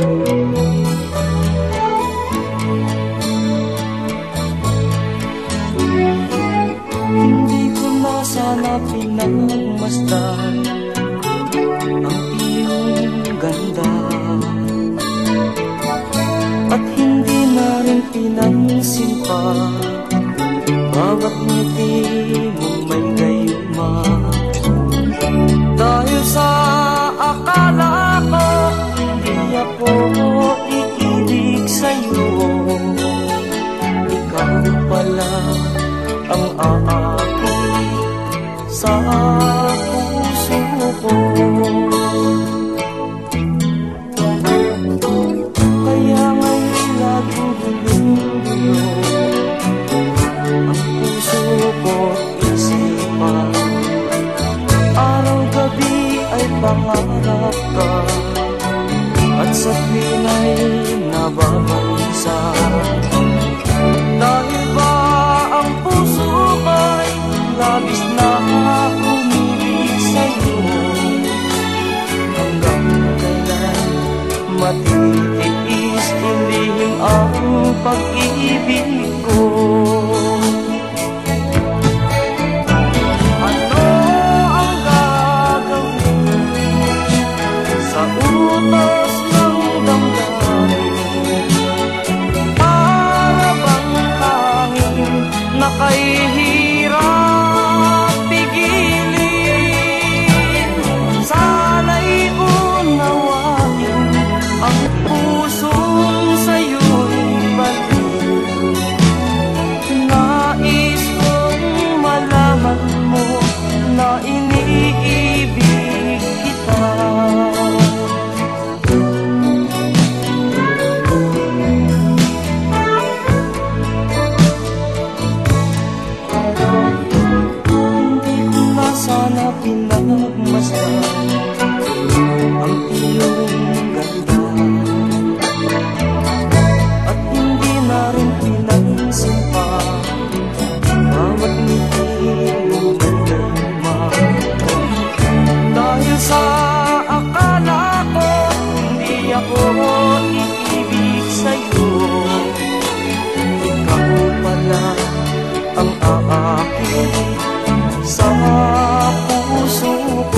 Hindi ko na sana pinagmasdan Ang iyong ganda. At hindi na rin pinansin pa Bawat ngiti ko't isipan Araw-gabi ay pangarap At sa pinay nababansa Dahil ba ang puso ay labis na umibig sa'yo? Hanggang kailan matitiis, hindi ang pag-ibig ko? 无法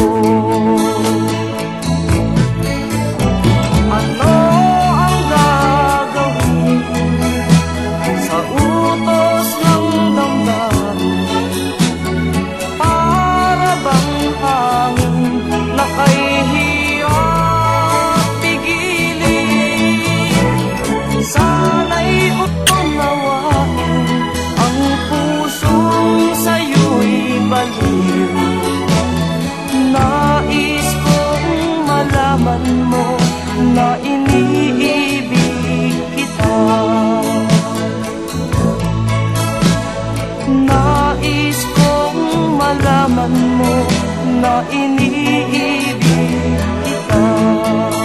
Oh. na iniibig kita.